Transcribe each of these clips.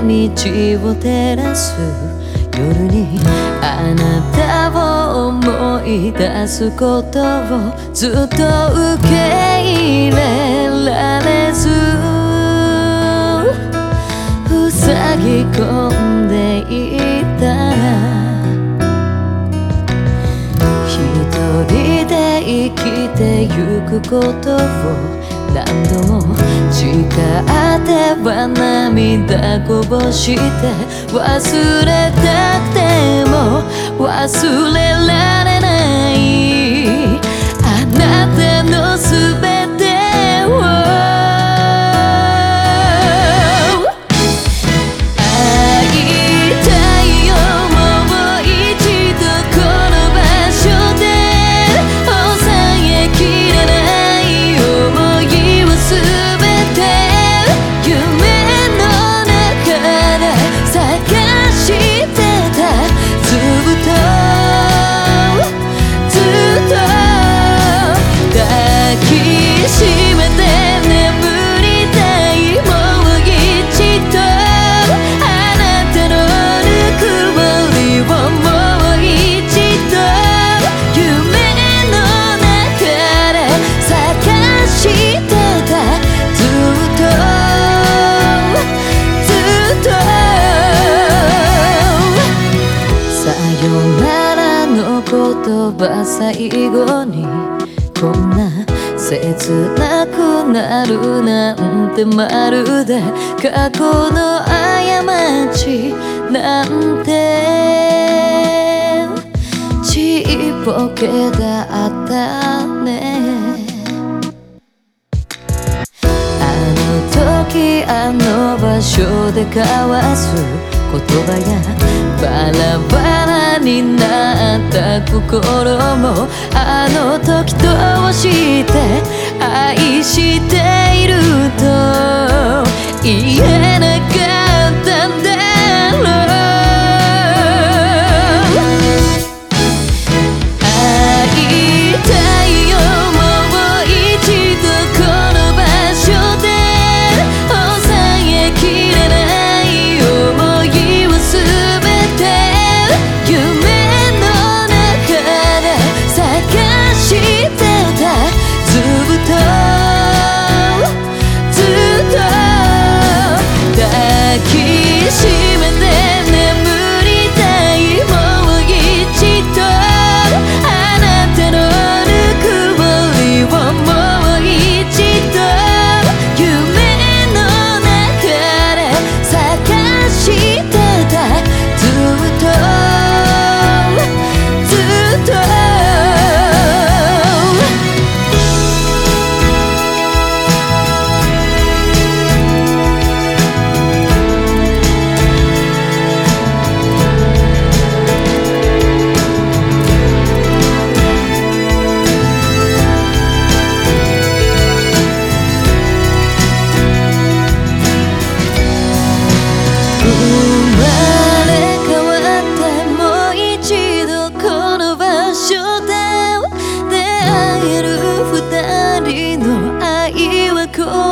道を照らす。夜にあなたを思い出すことをずっと受け入れられず。塞ぎ込んでいたら。一人で生きてゆくことを何度も誓っては涙こぼして忘れたくても忘れられ最後にこんな切なくなるなんてまるで過去の過ちなんて。ちっぽけだったね。あの時あの場所で交わす言葉やバラバラになった心もあの時どうして愛して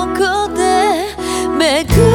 こで巡る